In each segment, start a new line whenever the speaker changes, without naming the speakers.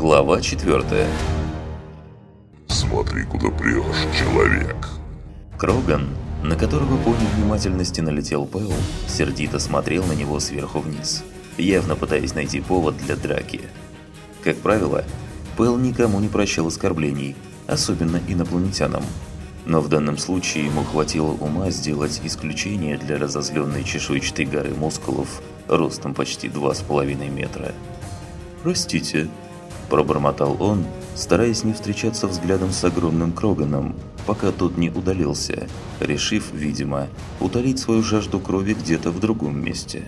Глава 4
Смотри, куда прешь, человек.
Кроган, на которого по невнимательности налетел Пэл, сердито смотрел на него сверху вниз, явно пытаясь найти повод для драки. Как правило, Пэл никому не прощал оскорблений, особенно инопланетянам. Но в данном случае ему хватило ума сделать исключение для разозленной чешуйчатой горы мускулов ростом почти 2,5 метра. «Простите», – пробормотал он, стараясь не встречаться взглядом с огромным Кроганом, пока тот не удалился, решив, видимо, утолить свою жажду крови где-то в другом месте.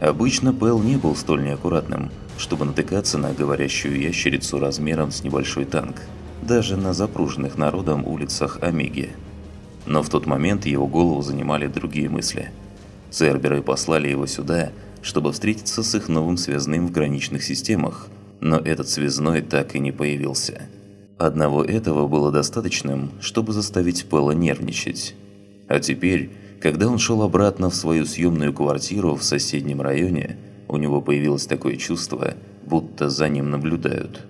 Обычно Пэл не был столь неаккуратным, чтобы натыкаться на говорящую ящерицу размером с небольшой танк, даже на запруженных народом улицах Омеги. Но в тот момент его голову занимали другие мысли. Церберы послали его сюда, чтобы встретиться с их новым связным в граничных системах, но этот связной так и не появился. Одного этого было достаточным, чтобы заставить Пэла нервничать. А теперь, когда он шел обратно в свою съемную квартиру в соседнем районе, у него появилось такое чувство, будто за ним наблюдают.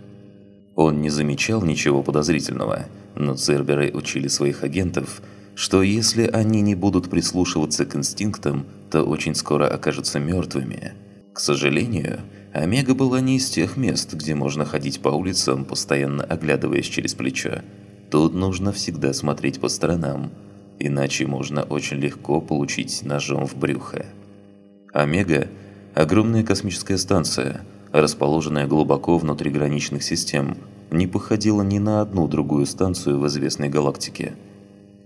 Он не замечал ничего подозрительного, но Церберы учили своих агентов, что если они не будут прислушиваться к инстинктам, то очень скоро окажутся мертвыми. К сожалению, Омега была не из тех мест, где можно ходить по улицам, постоянно оглядываясь через плечо. Тут нужно всегда смотреть по сторонам, иначе можно очень легко получить ножом в брюхо. Омега – огромная космическая станция, расположенная глубоко внутри граничных систем, не походила ни на одну другую станцию в известной галактике.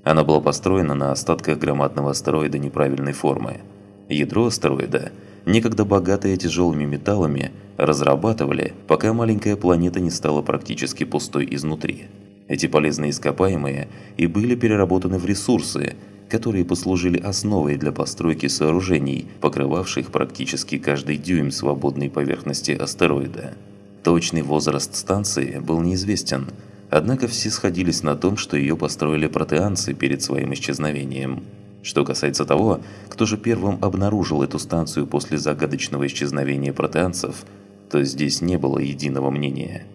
Она была построена на остатках громадного астероида неправильной формы. Ядро астероида – некогда богатые тяжелыми металлами, разрабатывали, пока маленькая планета не стала практически пустой изнутри. Эти полезные ископаемые и были переработаны в ресурсы, которые послужили основой для постройки сооружений, покрывавших практически каждый дюйм свободной поверхности астероида. Точный возраст станции был неизвестен, однако все сходились на том, что ее построили протеанцы перед своим исчезновением – что касается того, кто же первым обнаружил эту станцию после загадочного исчезновения протеанцев, то здесь не было единого мнения.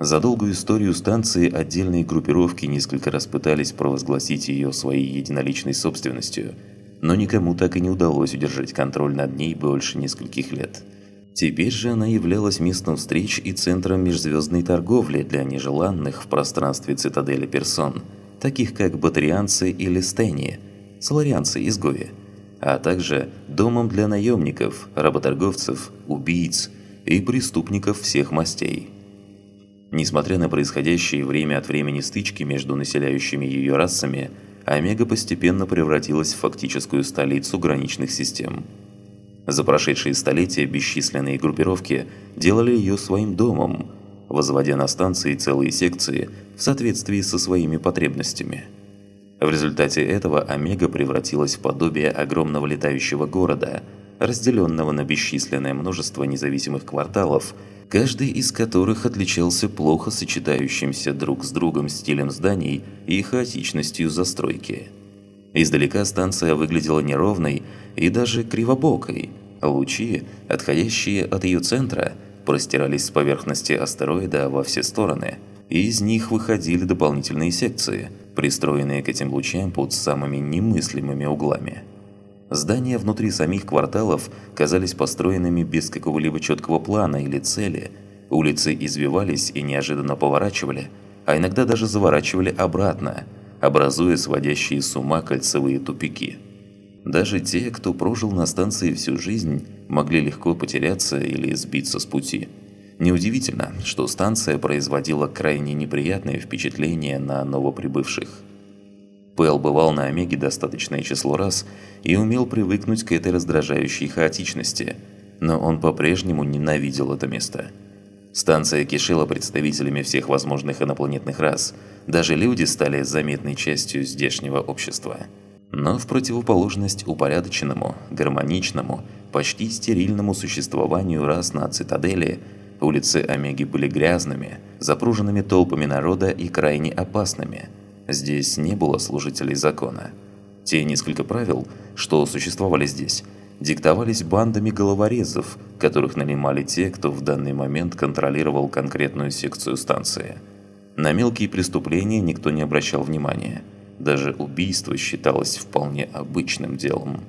За долгую историю станции отдельные группировки несколько раз пытались провозгласить ее своей единоличной собственностью, но никому так и не удалось удержать контроль над ней больше нескольких лет. Теперь же она являлась местом встреч и центром межзвездной торговли для нежеланных в пространстве цитадели персон – таких как батарианцы или стени, соларианцы-изгои, а также домом для наемников, работорговцев, убийц и преступников всех мастей. Несмотря на происходящие время от времени стычки между населяющими ее расами, Омега постепенно превратилась в фактическую столицу граничных систем. За прошедшие столетия бесчисленные группировки делали ее своим домом – возводя на станции целые секции в соответствии со своими потребностями. В результате этого Омега превратилась в подобие огромного летающего города, разделенного на бесчисленное множество независимых кварталов, каждый из которых отличался плохо сочетающимся друг с другом стилем зданий и хаотичностью застройки. Издалека станция выглядела неровной и даже кривобокой. Лучи, отходящие от ее центра – простирались с поверхности астероида во все стороны, и из них выходили дополнительные секции, пристроенные к этим лучам под самыми немыслимыми углами. Здания внутри самих кварталов казались построенными без какого-либо четкого плана или цели, улицы извивались и неожиданно поворачивали, а иногда даже заворачивали обратно, образуя сводящие с ума кольцевые тупики. Даже те, кто прожил на станции всю жизнь, могли легко потеряться или сбиться с пути. Неудивительно, что станция производила крайне неприятные впечатления на новоприбывших. Пэл бывал на Омеге достаточное число раз и умел привыкнуть к этой раздражающей хаотичности, но он по-прежнему ненавидел это место. Станция кишела представителями всех возможных инопланетных рас, даже люди стали заметной частью здешнего общества. Но в противоположность упорядоченному, гармоничному, почти стерильному существованию рас на цитадели, улицы Омеги были грязными, запруженными толпами народа и крайне опасными. Здесь не было служителей закона. Те несколько правил, что существовали здесь, диктовались бандами головорезов, которых нанимали те, кто в данный момент контролировал конкретную секцию станции. На мелкие преступления никто не обращал внимания. Даже убийство считалось вполне обычным делом.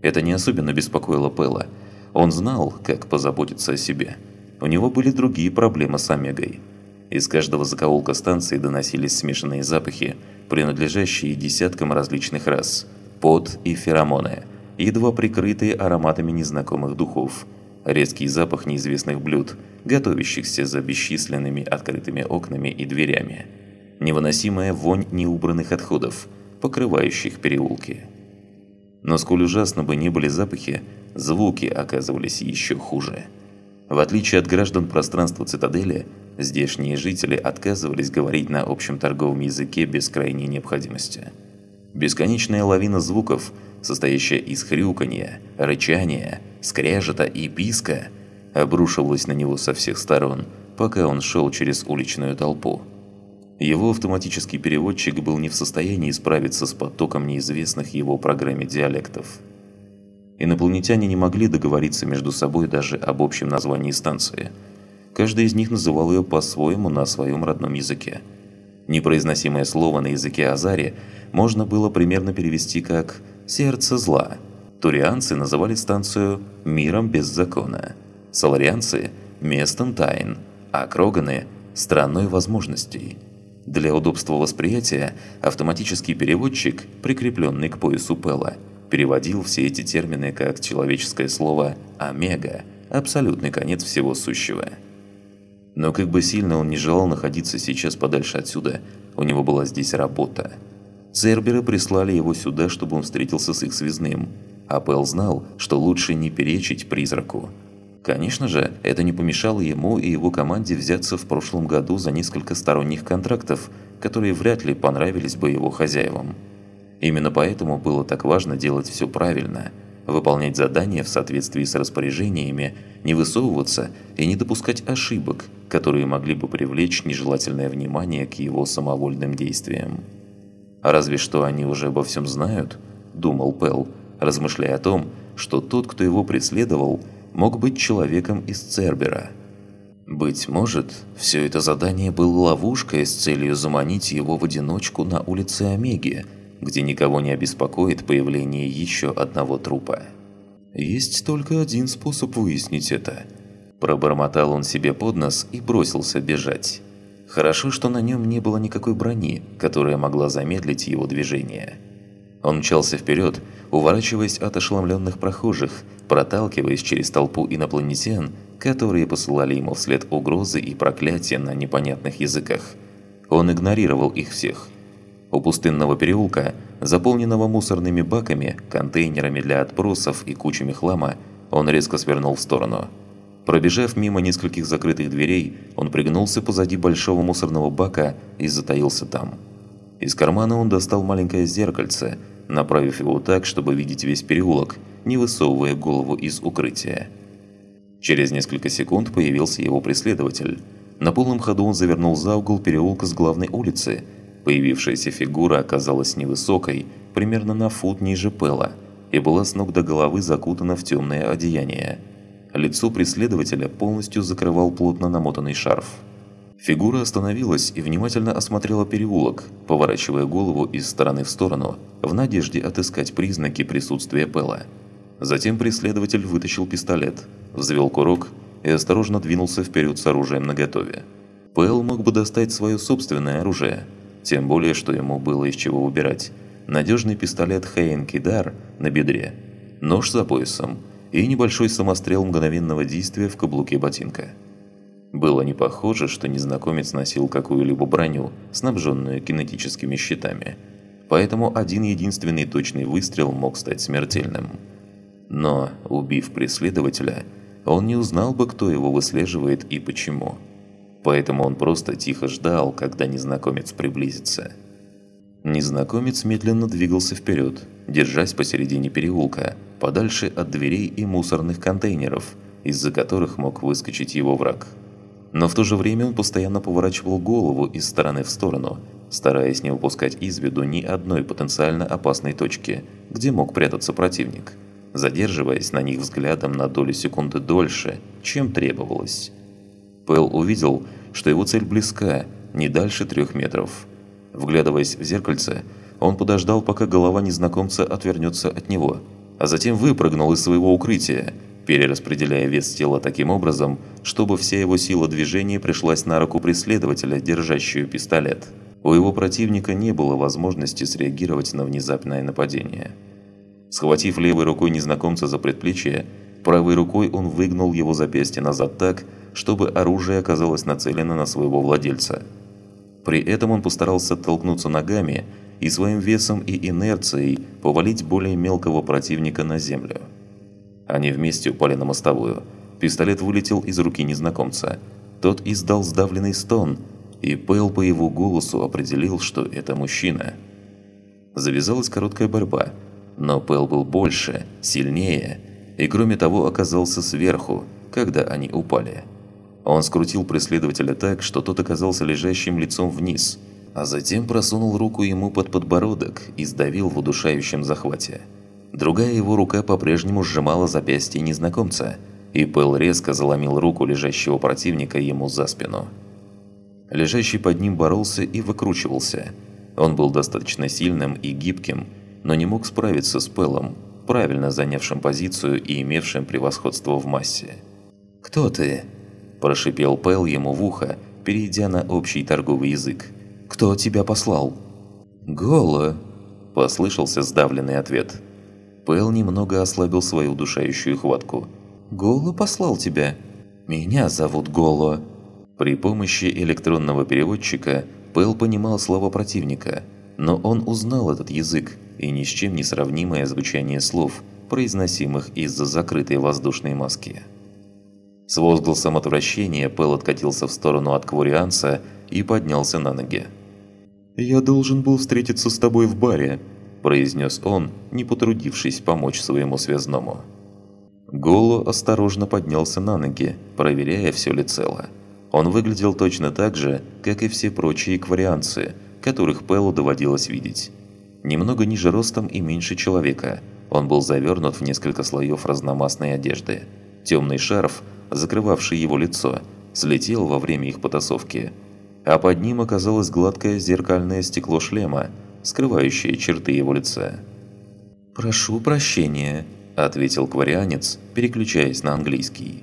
Это не особенно беспокоило Пэла. Он знал, как позаботиться о себе. У него были другие проблемы с Омегой. Из каждого закоулка станции доносились смешанные запахи, принадлежащие десяткам различных рас, пот и феромоны, едва прикрытые ароматами незнакомых духов, резкий запах неизвестных блюд, готовящихся за бесчисленными открытыми окнами и дверями, невыносимая вонь неубранных отходов, покрывающих переулки. Но сколь ужасно бы ни были запахи, звуки оказывались еще хуже – в отличие от граждан пространства цитадели, здешние жители отказывались говорить на общем торговом языке без крайней необходимости. Бесконечная лавина звуков, состоящая из хрюканья, рычания, скрежета и писка, обрушивалась на него со всех сторон, пока он шел через уличную толпу. Его автоматический переводчик был не в состоянии справиться с потоком неизвестных его программе диалектов – Инопланетяне не могли договориться между собой даже об общем названии станции. Каждый из них называл ее по-своему на своем родном языке. Непроизносимое слово на языке Азари можно было примерно перевести как «сердце зла». Турианцы называли станцию «миром без закона», соларианцы – «местом тайн», а кроганы – «страной возможностей». Для удобства восприятия автоматический переводчик, прикрепленный к поясу Пэла – переводил все эти термины как человеческое слово «омега» – абсолютный конец всего сущего. Но как бы сильно он не желал находиться сейчас подальше отсюда, у него была здесь работа. Церберы прислали его сюда, чтобы он встретился с их связным, а Пэл знал, что лучше не перечить призраку. Конечно же, это не помешало ему и его команде взяться в прошлом году за несколько сторонних контрактов, которые вряд ли понравились бы его хозяевам. Именно поэтому было так важно делать все правильно, выполнять задания в соответствии с распоряжениями, не высовываться и не допускать ошибок, которые могли бы привлечь нежелательное внимание к его самовольным действиям. «А разве что они уже обо всем знают?» – думал Пел, размышляя о том, что тот, кто его преследовал, мог быть человеком из Цербера. Быть может, все это задание было ловушкой с целью заманить его в одиночку на улице Омеги – где никого не обеспокоит появление еще одного трупа. Есть только один способ выяснить это. Пробормотал он себе под нос и бросился бежать. Хорошо, что на нем не было никакой брони, которая могла замедлить его движение. Он мчался вперед, уворачиваясь от ошеломленных прохожих, проталкиваясь через толпу инопланетян, которые посылали ему вслед угрозы и проклятия на непонятных языках. Он игнорировал их всех – у пустынного переулка, заполненного мусорными баками, контейнерами для отбросов и кучами хлама, он резко свернул в сторону. Пробежав мимо нескольких закрытых дверей, он пригнулся позади большого мусорного бака и затаился там. Из кармана он достал маленькое зеркальце, направив его так, чтобы видеть весь переулок, не высовывая голову из укрытия. Через несколько секунд появился его преследователь. На полном ходу он завернул за угол переулка с главной улицы – Появившаяся фигура оказалась невысокой, примерно на фут ниже Пэла, и была с ног до головы закутана в темное одеяние. Лицо преследователя полностью закрывал плотно намотанный шарф. Фигура остановилась и внимательно осмотрела переулок, поворачивая голову из стороны в сторону, в надежде отыскать признаки присутствия Пэла. Затем преследователь вытащил пистолет, взвел курок и осторожно двинулся вперед с оружием наготове. Пэл мог бы достать свое собственное оружие – тем более, что ему было из чего выбирать. Надежный пистолет Хейн Кидар на бедре, нож за поясом и небольшой самострел мгновенного действия в каблуке ботинка. Было не похоже, что незнакомец носил какую-либо броню, снабженную кинетическими щитами. Поэтому один единственный точный выстрел мог стать смертельным. Но, убив преследователя, он не узнал бы, кто его выслеживает и почему поэтому он просто тихо ждал, когда незнакомец приблизится. Незнакомец медленно двигался вперед, держась посередине переулка, подальше от дверей и мусорных контейнеров, из-за которых мог выскочить его враг. Но в то же время он постоянно поворачивал голову из стороны в сторону, стараясь не упускать из виду ни одной потенциально опасной точки, где мог прятаться противник. задерживаясь на них взглядом на долю секунды дольше, чем требовалось. Пэл увидел, что его цель близка, не дальше трех метров. Вглядываясь в зеркальце, он подождал, пока голова незнакомца отвернется от него, а затем выпрыгнул из своего укрытия, перераспределяя вес тела таким образом, чтобы вся его сила движения пришлась на руку преследователя, держащую пистолет. У его противника не было возможности среагировать на внезапное нападение. Схватив левой рукой незнакомца за предплечье, правой рукой он выгнул его запястье назад так, чтобы оружие оказалось нацелено на своего владельца. При этом он постарался оттолкнуться ногами и своим весом и инерцией повалить более мелкого противника на землю. Они вместе упали на мостовую. Пистолет вылетел из руки незнакомца. Тот издал сдавленный стон, и Пэл по его голосу определил, что это мужчина. Завязалась короткая борьба – но Пэл был больше, сильнее и кроме того оказался сверху, когда они упали. Он скрутил преследователя так, что тот оказался лежащим лицом вниз, а затем просунул руку ему под подбородок и сдавил в удушающем захвате. Другая его рука по-прежнему сжимала запястье незнакомца, и Пэл резко заломил руку лежащего противника ему за спину. Лежащий под ним боролся и выкручивался. Он был достаточно сильным и гибким, но не мог справиться с Пелом, правильно занявшим позицию и имевшим превосходство в массе. «Кто ты?» – прошипел Пел ему в ухо, перейдя на общий торговый язык. «Кто тебя послал?» «Голо!» – послышался сдавленный ответ. Пэл немного ослабил свою удушающую хватку. «Голо послал тебя?» «Меня зовут Голо». При помощи электронного переводчика Пэл понимал слова противника, но он узнал этот язык и ни с чем не сравнимое звучание слов, произносимых из-за закрытой воздушной маски. С возгласом отвращения Пэл откатился в сторону от Кварианца и поднялся на ноги. «Я должен был встретиться с тобой в баре», – произнес он, не потрудившись помочь своему связному. Голо осторожно поднялся на ноги, проверяя, все ли цело. Он выглядел точно так же, как и все прочие кварианцы, которых Пэлу доводилось видеть немного ниже ростом и меньше человека. Он был завернут в несколько слоев разномастной одежды. Темный шарф, закрывавший его лицо, слетел во время их потасовки. А под ним оказалось гладкое зеркальное стекло шлема, скрывающее черты его лица. «Прошу прощения», – ответил кварианец, переключаясь на английский.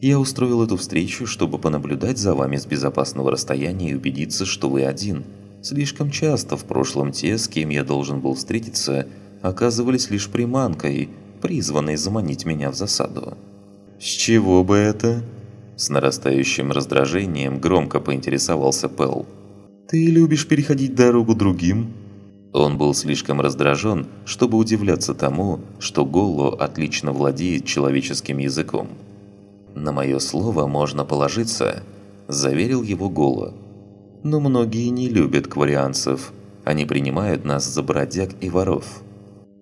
«Я устроил эту встречу, чтобы понаблюдать за вами с безопасного расстояния и убедиться, что вы один – Слишком часто в прошлом те, с кем я должен был встретиться, оказывались лишь приманкой, призванной заманить меня в засаду. «С чего бы это?» С нарастающим раздражением громко поинтересовался Пэл. «Ты любишь переходить дорогу другим?» Он был слишком раздражен, чтобы удивляться тому, что Голло отлично владеет человеческим языком. «На мое слово можно положиться», – заверил его Голло но многие не любят кварианцев. Они принимают нас за бродяг и воров.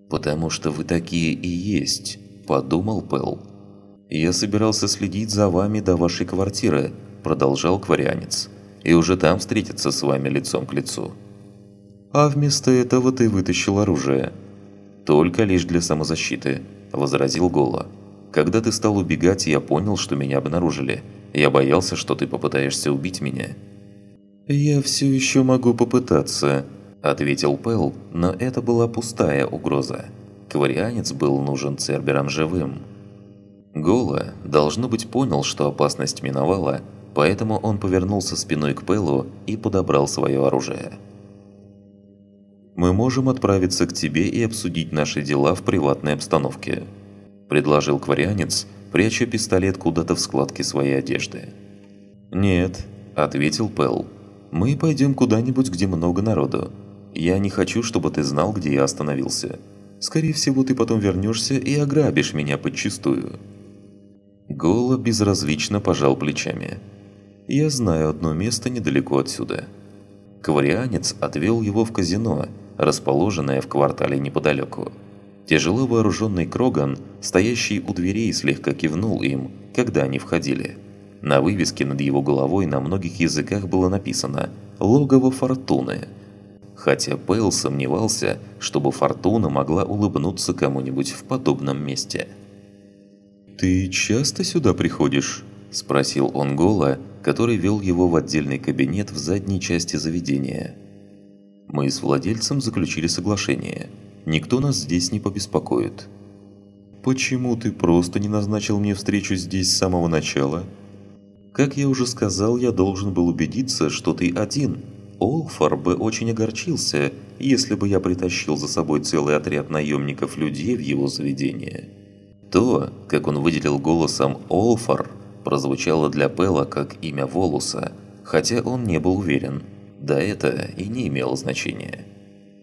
«Потому что вы такие и есть», – подумал Пэл. «Я собирался следить за вами до вашей квартиры», – продолжал кварианец, «и уже там встретиться с вами лицом к лицу». «А вместо этого ты вытащил оружие». «Только лишь для самозащиты», – возразил Гола. «Когда ты стал убегать, я понял, что меня обнаружили. Я боялся, что ты попытаешься убить меня». «Я все еще могу попытаться», – ответил Пэл, но это была пустая угроза. Кварианец был нужен Церберам живым. Гола, должно быть, понял, что опасность миновала, поэтому он повернулся спиной к Пэлу и подобрал свое оружие. «Мы можем отправиться к тебе и обсудить наши дела в приватной обстановке», – предложил кварианец, пряча пистолет куда-то в складке своей одежды. «Нет», – ответил Пэл, мы пойдем куда-нибудь, где много народу. Я не хочу, чтобы ты знал, где я остановился. Скорее всего, ты потом вернешься и ограбишь меня подчистую». Голо безразлично пожал плечами. «Я знаю одно место недалеко отсюда». Кварианец отвел его в казино, расположенное в квартале неподалеку. Тяжело вооруженный Кроган, стоящий у дверей, слегка кивнул им, когда они входили. На вывеске над его головой на многих языках было написано «Логово Фортуны». хотя Пейл сомневался, чтобы Фортуна могла улыбнуться кому-нибудь в подобном месте. «Ты часто сюда приходишь?» – спросил он Гола, который вел его в отдельный кабинет в задней части заведения. «Мы с владельцем заключили соглашение. Никто нас здесь не побеспокоит». «Почему ты просто не назначил мне встречу здесь с самого начала?» «Как я уже сказал, я должен был убедиться, что ты один. Олфар бы очень огорчился, если бы я притащил за собой целый отряд наемников-людей в его заведение». То, как он выделил голосом «Олфар», прозвучало для Пэла как имя Волуса, хотя он не был уверен. Да это и не имело значения.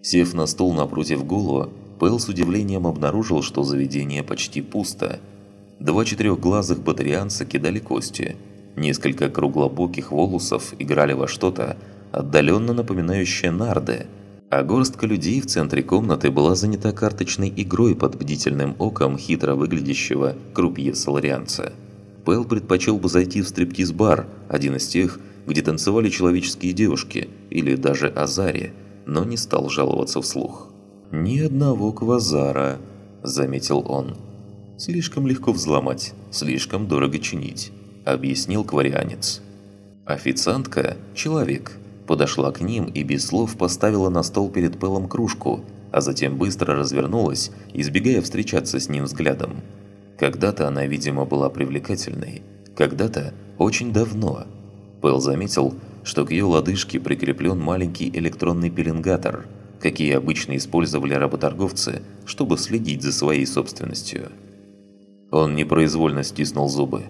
Сев на стул напротив Голу, Пэл с удивлением обнаружил, что заведение почти пусто. Два четырехглазых батарианца кидали кости. Несколько круглобоких волосов играли во что-то, отдаленно напоминающее нарды, а горстка людей в центре комнаты была занята карточной игрой под бдительным оком хитро выглядящего крупье соларианца. Пэл предпочел бы зайти в стриптиз-бар, один из тех, где танцевали человеческие девушки, или даже Азари, но не стал жаловаться вслух. «Ни одного квазара», – заметил он. «Слишком легко взломать, слишком дорого чинить», – объяснил кварианец. Официантка – человек. Подошла к ним и без слов поставила на стол перед Пэлом кружку, а затем быстро развернулась, избегая встречаться с ним взглядом. Когда-то она, видимо, была привлекательной, когда-то очень давно. Пэл заметил, что к ее лодыжке прикреплен маленький электронный пеленгатор – какие обычно использовали работорговцы, чтобы следить за своей собственностью. Он непроизвольно стиснул зубы.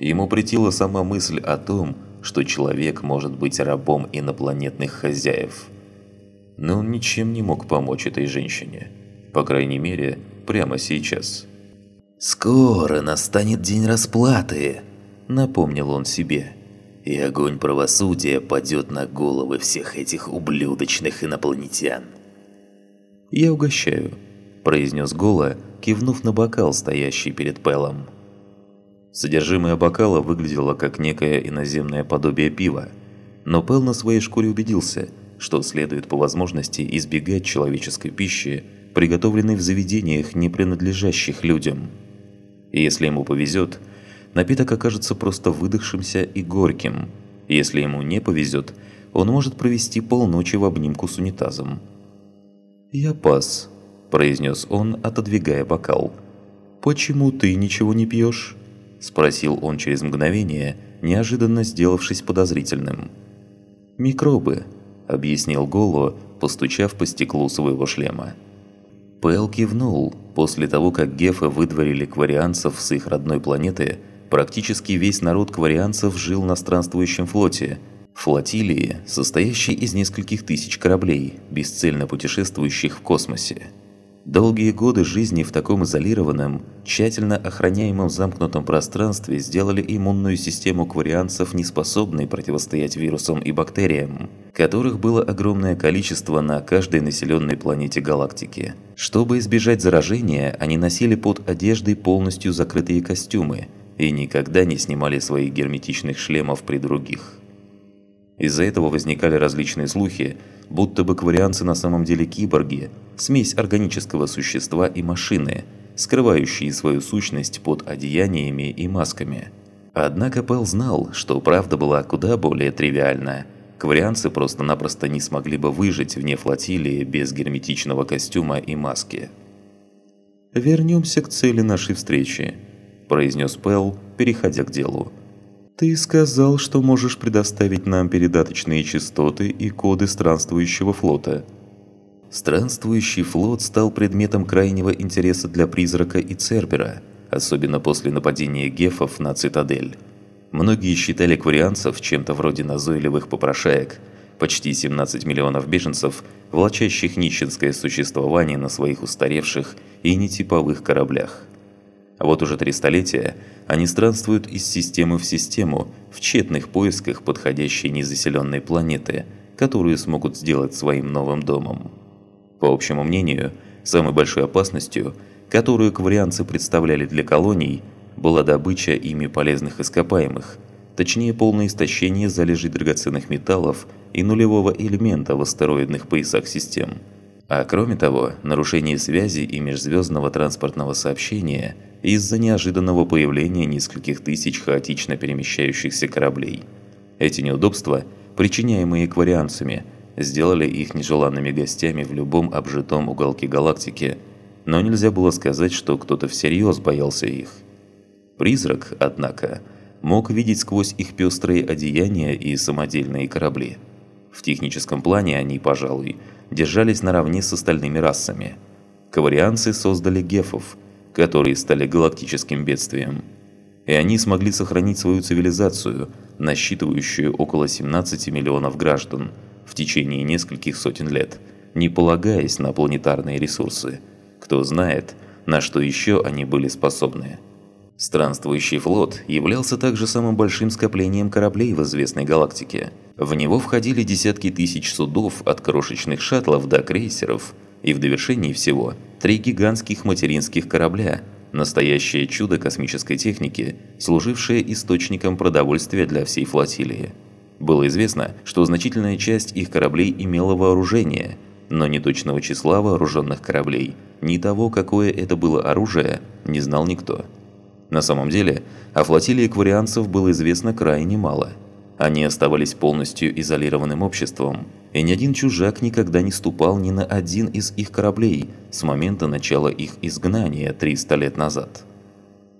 Ему претила сама мысль о том, что человек может быть рабом инопланетных хозяев. Но он ничем не мог помочь этой женщине. По крайней мере, прямо сейчас. «Скоро настанет день расплаты», – напомнил он себе и огонь правосудия падет на головы всех этих ублюдочных инопланетян. «Я угощаю», – произнес Гола, кивнув на бокал, стоящий перед Пелом. Содержимое бокала выглядело как некое иноземное подобие пива, но Пел на своей шкуре убедился, что следует по возможности избегать человеческой пищи, приготовленной в заведениях, не принадлежащих людям. И если ему повезет – напиток окажется просто выдохшимся и горьким. Если ему не повезет, он может провести полночи в обнимку с унитазом. «Я пас», – произнес он, отодвигая бокал. «Почему ты ничего не пьешь?» – спросил он через мгновение, неожиданно сделавшись подозрительным. «Микробы», – объяснил Голо, постучав по стеклу своего шлема. Пэл кивнул. После того, как Гефа выдворили кварианцев с их родной планеты, Практически весь народ кварианцев жил на странствующем флоте, флотилии, состоящей из нескольких тысяч кораблей, бесцельно путешествующих в космосе. Долгие годы жизни в таком изолированном, тщательно охраняемом замкнутом пространстве сделали иммунную систему кварианцев неспособной противостоять вирусам и бактериям, которых было огромное количество на каждой населенной планете галактики. Чтобы избежать заражения, они носили под одеждой полностью закрытые костюмы – и никогда не снимали своих герметичных шлемов при других. Из-за этого возникали различные слухи, будто бы кварианцы на самом деле киборги, смесь органического существа и машины, скрывающие свою сущность под одеяниями и масками. Однако Пэл знал, что правда была куда более тривиальна. Кварианцы просто-напросто не смогли бы выжить вне флотилии без герметичного костюма и маски. «Вернемся к цели нашей встречи», произнес Пэл, переходя к делу. «Ты сказал, что можешь предоставить нам передаточные частоты и коды странствующего флота». Странствующий флот стал предметом крайнего интереса для Призрака и Цербера, особенно после нападения гефов на Цитадель. Многие считали кварианцев чем-то вроде назойливых попрошаек, почти 17 миллионов беженцев, влачащих нищенское существование на своих устаревших и нетиповых кораблях. А вот уже три столетия они странствуют из системы в систему в тщетных поисках подходящей незаселенной планеты, которую смогут сделать своим новым домом. По общему мнению, самой большой опасностью, которую кварианцы представляли для колоний, была добыча ими полезных ископаемых, точнее полное истощение залежей драгоценных металлов и нулевого элемента в астероидных поясах систем. А кроме того, нарушение связи и межзвездного транспортного сообщения из-за неожиданного появления нескольких тысяч хаотично перемещающихся кораблей. Эти неудобства, причиняемые экварианцами, сделали их нежеланными гостями в любом обжитом уголке галактики, но нельзя было сказать, что кто-то всерьез боялся их. Призрак, однако, мог видеть сквозь их пестрые одеяния и самодельные корабли. В техническом плане они, пожалуй, держались наравне с остальными расами. Каварианцы создали гефов, которые стали галактическим бедствием. И они смогли сохранить свою цивилизацию, насчитывающую около 17 миллионов граждан, в течение нескольких сотен лет, не полагаясь на планетарные ресурсы. Кто знает, на что еще они были способны. Странствующий флот являлся также самым большим скоплением кораблей в известной галактике. В него входили десятки тысяч судов от крошечных шаттлов до крейсеров, и в довершении всего три гигантских материнских корабля – настоящее чудо космической техники, служившее источником продовольствия для всей флотилии. Было известно, что значительная часть их кораблей имела вооружение, но ни точного числа вооруженных кораблей, ни того, какое это было оружие, не знал никто. На самом деле, о флотилии кварианцев было известно крайне мало. Они оставались полностью изолированным обществом, и ни один чужак никогда не ступал ни на один из их кораблей с момента начала их изгнания 300 лет назад.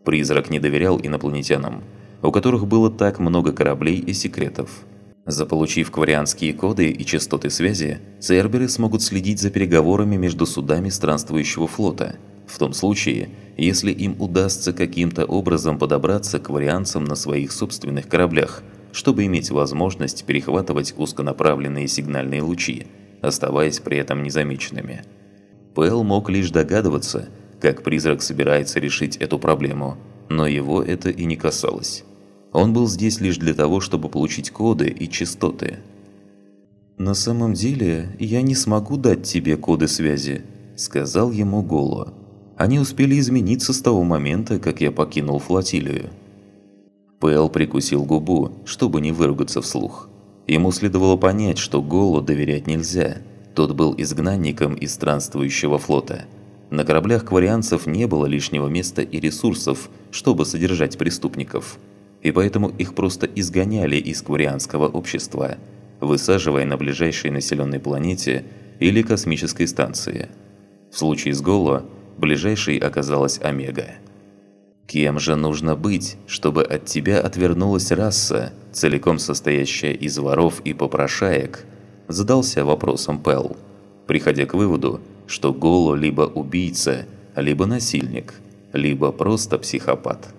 Призрак не доверял инопланетянам, у которых было так много кораблей и секретов. Заполучив кварианские коды и частоты связи, церберы смогут следить за переговорами между судами странствующего флота – в том случае, если им удастся каким-то образом подобраться к варианцам на своих собственных кораблях, чтобы иметь возможность перехватывать узконаправленные сигнальные лучи, оставаясь при этом незамеченными. Пэл мог лишь догадываться, как призрак собирается решить эту проблему, но его это и не касалось. Он был здесь лишь для того, чтобы получить коды и частоты. «На самом деле, я не смогу дать тебе коды связи», – сказал ему Голо они успели измениться с того момента, как я покинул флотилию. Пэл прикусил губу, чтобы не выругаться вслух. Ему следовало понять, что Голу доверять нельзя. Тот был изгнанником из странствующего флота. На кораблях кварианцев не было лишнего места и ресурсов, чтобы содержать преступников. И поэтому их просто изгоняли из кварианского общества, высаживая на ближайшей населенной планете или космической станции. В случае с Голо – Ближайшей оказалась Омега. Кем же нужно быть, чтобы от тебя отвернулась раса, целиком состоящая из воров и попрошаек? Задался вопросом Пэл, приходя к выводу, что Голо либо убийца, либо насильник, либо просто психопат.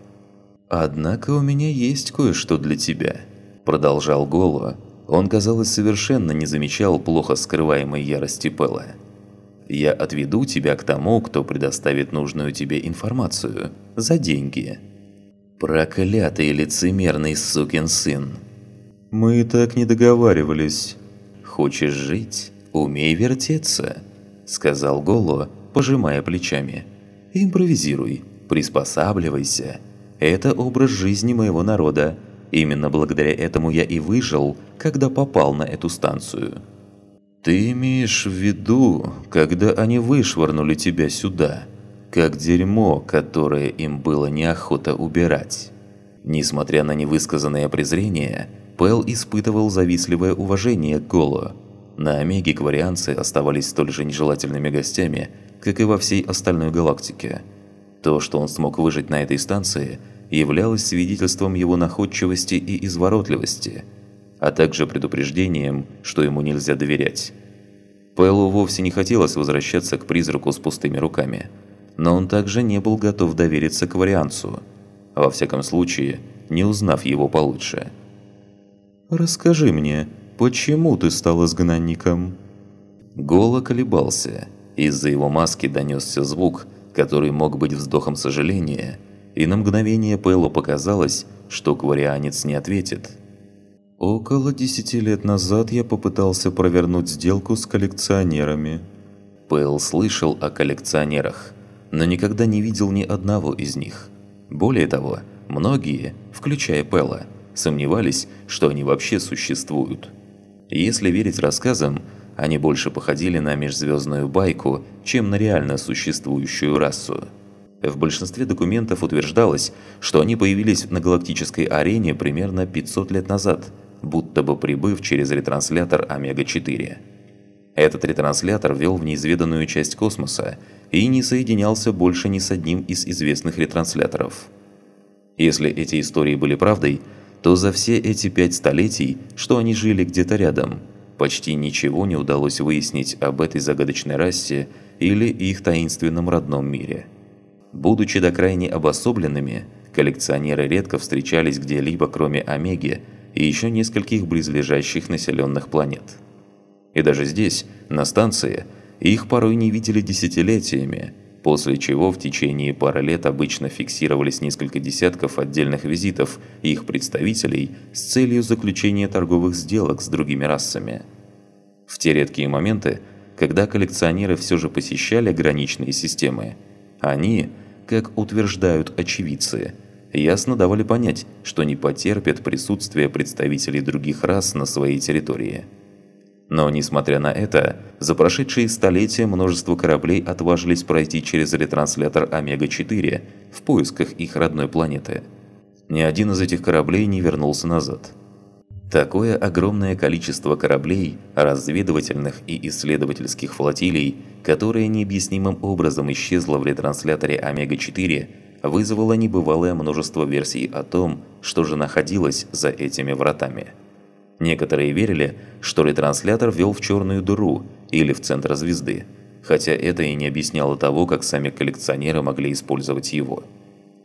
«Однако у меня есть кое-что для тебя», – продолжал Голо. Он, казалось, совершенно не замечал плохо скрываемой ярости Пэла. Я отведу тебя к тому, кто предоставит нужную тебе информацию. За деньги. Проклятый лицемерный сукин сын. Мы так не договаривались. Хочешь жить? Умей вертеться, сказал Голо, пожимая плечами. Импровизируй, приспосабливайся. Это образ жизни моего народа. Именно благодаря этому я и выжил, когда попал на эту станцию. «Ты имеешь в виду, когда они вышвырнули тебя сюда, как дерьмо, которое им было неохота убирать?» Несмотря на невысказанное презрение, Пэл испытывал завистливое уважение к Голо. На Омеге кварианцы оставались столь же нежелательными гостями, как и во всей остальной галактике. То, что он смог выжить на этой станции, являлось свидетельством его находчивости и изворотливости – а также предупреждением, что ему нельзя доверять. Пэлу вовсе не хотелось возвращаться к призраку с пустыми руками, но он также не был готов довериться к варианцу, во всяком случае, не узнав его получше. «Расскажи мне, почему ты стал изгнанником?» Голо колебался. Из-за его маски донесся звук, который мог быть вздохом сожаления, и на мгновение Пэлу показалось, что кварианец не ответит – Около десяти лет назад я попытался провернуть сделку с коллекционерами. Пэл слышал о коллекционерах, но никогда не видел ни одного из них. Более того, многие, включая Пэла, сомневались, что они вообще существуют. Если верить рассказам, они больше походили на межзвездную байку, чем на реально существующую расу. В большинстве документов утверждалось, что они появились на галактической арене примерно 500 лет назад, будто бы прибыв через ретранслятор Омега-4. Этот ретранслятор вел в неизведанную часть космоса и не соединялся больше ни с одним из известных ретрансляторов. Если эти истории были правдой, то за все эти пять столетий, что они жили где-то рядом, почти ничего не удалось выяснить об этой загадочной расе или их таинственном родном мире. Будучи до крайне обособленными, коллекционеры редко встречались где-либо кроме Омеги и еще нескольких близлежащих населенных планет. И даже здесь, на станции, их порой не видели десятилетиями, после чего в течение пары лет обычно фиксировались несколько десятков отдельных визитов их представителей с целью заключения торговых сделок с другими расами. В те редкие моменты, когда коллекционеры все же посещали граничные системы, они, как утверждают очевидцы, ясно давали понять, что не потерпят присутствие представителей других рас на своей территории. Но, несмотря на это, за прошедшие столетия множество кораблей отважились пройти через ретранслятор Омега-4 в поисках их родной планеты. Ни один из этих кораблей не вернулся назад. Такое огромное количество кораблей, разведывательных и исследовательских флотилий, которое необъяснимым образом исчезло в ретрансляторе Омега-4, вызвало небывалое множество версий о том, что же находилось за этими вратами. Некоторые верили, что ретранслятор вел в черную дыру или в центр звезды, хотя это и не объясняло того, как сами коллекционеры могли использовать его.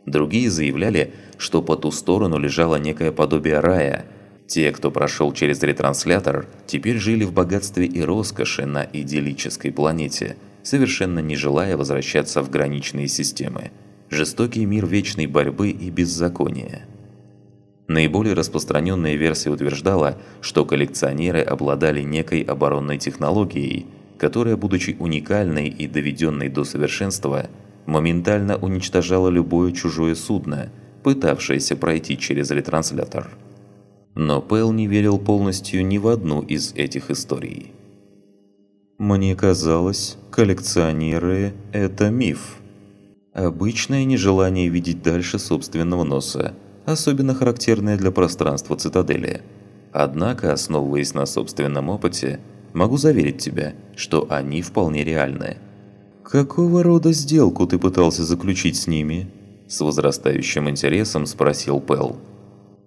Другие заявляли, что по ту сторону лежало некое подобие рая – те, кто прошел через ретранслятор, теперь жили в богатстве и роскоши на идиллической планете, совершенно не желая возвращаться в граничные системы. Жестокий мир вечной борьбы и беззакония. Наиболее распространенная версия утверждала, что коллекционеры обладали некой оборонной технологией, которая, будучи уникальной и доведенной до совершенства, моментально уничтожала любое чужое судно, пытавшееся пройти через ретранслятор. Но Пэл не верил полностью ни в одну из этих историй. «Мне казалось, коллекционеры – это миф. Обычное нежелание видеть дальше собственного носа, особенно характерное для пространства цитадели. Однако, основываясь на собственном опыте, могу заверить тебя, что они вполне реальны». «Какого рода сделку ты пытался заключить с ними?» С возрастающим интересом спросил Пэл.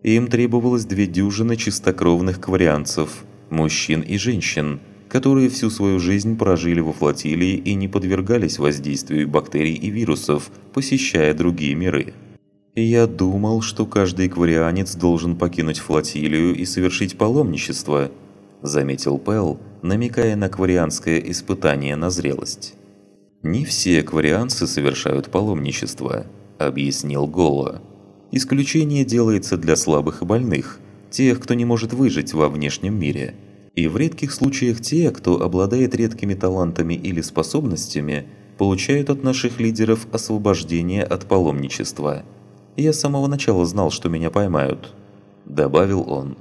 Им требовалось две дюжины чистокровных кварианцев, мужчин и женщин, которые всю свою жизнь прожили во флотилии и не подвергались воздействию бактерий и вирусов, посещая другие миры. Я думал, что каждый кварианец должен покинуть флотилию и совершить паломничество, заметил Пэл, намекая на кварианское испытание на зрелость. «Не все кварианцы совершают паломничество», – объяснил Голо. Исключение делается для слабых и больных, тех, кто не может выжить во внешнем мире. И в редких случаях те, кто обладает редкими талантами или способностями, получают от наших лидеров освобождение от паломничества. Я с самого начала знал, что меня поймают», – добавил он.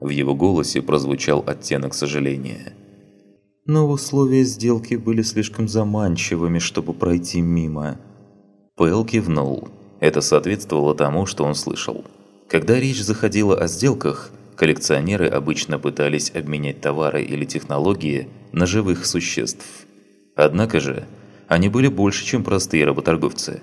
В его голосе прозвучал оттенок сожаления. Но условия сделки были слишком заманчивыми, чтобы пройти мимо. Пэл кивнул. Это соответствовало тому, что он слышал. Когда речь заходила о сделках, коллекционеры обычно пытались обменять товары или технологии на живых существ. Однако же, они были больше, чем простые работорговцы.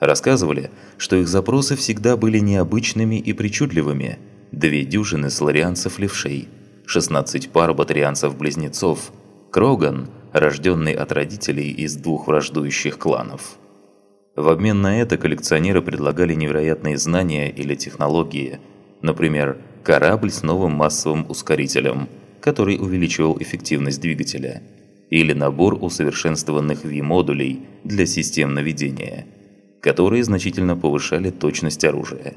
Рассказывали, что их запросы всегда были необычными и причудливыми. Две дюжины сларианцев-левшей, 16 пар батарианцев-близнецов, Кроган, рожденный от родителей из двух враждующих кланов. В обмен на это коллекционеры предлагали невероятные знания или технологии, например, корабль с новым массовым ускорителем, который увеличивал эффективность двигателя, или набор усовершенствованных V-модулей для систем наведения, которые значительно повышали точность оружия.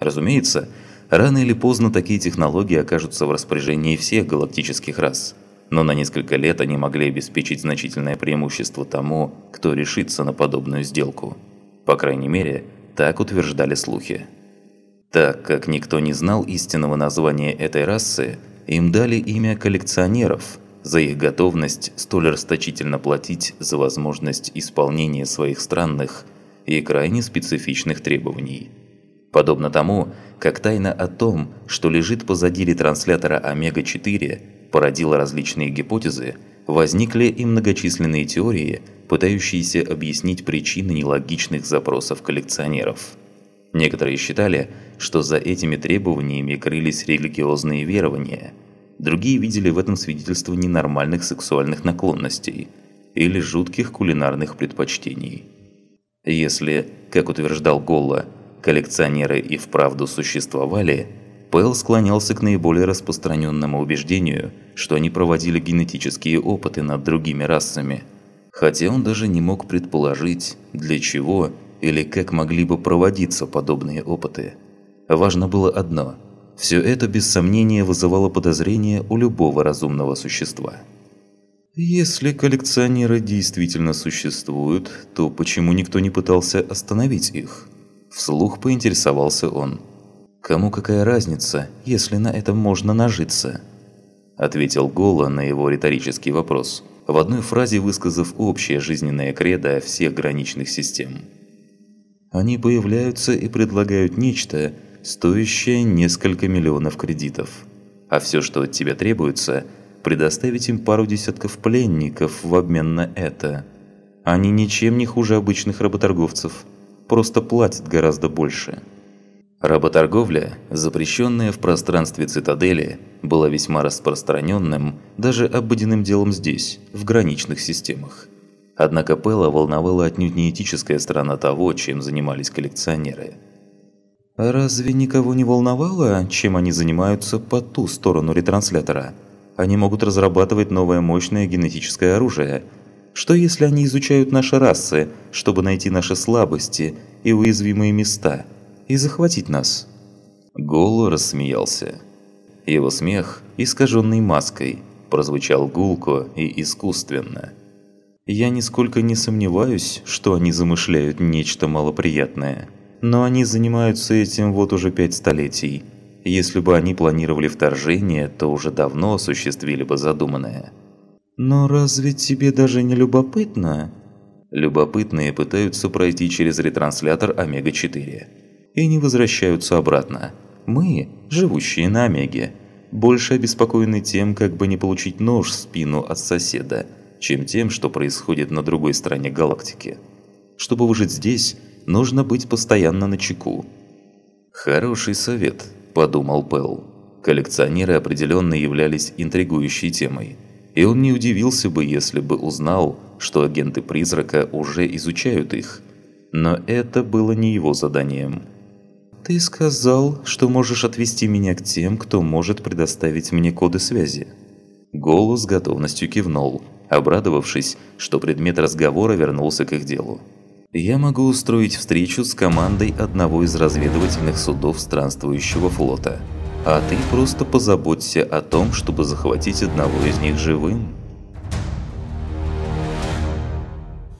Разумеется, рано или поздно такие технологии окажутся в распоряжении всех галактических рас – но на несколько лет они могли обеспечить значительное преимущество тому, кто решится на подобную сделку. По крайней мере, так утверждали слухи. Так как никто не знал истинного названия этой расы, им дали имя коллекционеров за их готовность столь расточительно платить за возможность исполнения своих странных и крайне специфичных требований. Подобно тому, как тайна о том, что лежит позади ретранслятора Омега-4, породила различные гипотезы, возникли и многочисленные теории, пытающиеся объяснить причины нелогичных запросов коллекционеров. Некоторые считали, что за этими требованиями крылись религиозные верования, другие видели в этом свидетельство ненормальных сексуальных наклонностей или жутких кулинарных предпочтений. Если, как утверждал Голла, коллекционеры и вправду существовали, Пэл склонялся к наиболее распространенному убеждению, что они проводили генетические опыты над другими расами, хотя он даже не мог предположить, для чего или как могли бы проводиться подобные опыты. Важно было одно – все это без сомнения вызывало подозрение у любого разумного существа. Если коллекционеры действительно существуют, то почему никто не пытался остановить их? Вслух поинтересовался он. «Кому какая разница, если на этом можно нажиться?» Ответил Гола на его риторический вопрос, в одной фразе высказав общее жизненное кредо всех граничных систем. Они появляются и предлагают нечто, стоящее несколько миллионов кредитов. А все, что от тебя требуется, предоставить им пару десятков пленников в обмен на это. Они ничем не хуже обычных работорговцев – просто платит гораздо больше. Работорговля, запрещенная в пространстве цитадели, была весьма распространенным, даже обыденным делом здесь, в граничных системах. Однако Пэлла волновала отнюдь не этическая сторона того, чем занимались коллекционеры. А разве никого не волновало, чем они занимаются по ту сторону ретранслятора? Они могут разрабатывать новое мощное генетическое оружие – что если они изучают наши расы, чтобы найти наши слабости и уязвимые места, и захватить нас?» Голо рассмеялся. Его смех, искаженный маской, прозвучал гулко и искусственно. «Я нисколько не сомневаюсь, что они замышляют нечто малоприятное. Но они занимаются этим вот уже пять столетий. Если бы они планировали вторжение, то уже давно осуществили бы задуманное». «Но разве тебе даже не любопытно?» Любопытные пытаются пройти через ретранслятор Омега-4 и не возвращаются обратно. Мы, живущие на Омеге, больше обеспокоены тем, как бы не получить нож в спину от соседа, чем тем, что происходит на другой стороне галактики. Чтобы выжить здесь, нужно быть постоянно на чеку. «Хороший совет», – подумал Пэл. Коллекционеры определенно являлись интригующей темой – и он не удивился бы, если бы узнал, что агенты призрака уже изучают их. Но это было не его заданием. «Ты сказал, что можешь отвести меня к тем, кто может предоставить мне коды связи». Голос готовностью кивнул, обрадовавшись, что предмет разговора вернулся к их делу. «Я могу устроить встречу с командой одного из разведывательных судов странствующего флота» а ты просто позаботься о том, чтобы захватить одного из них живым».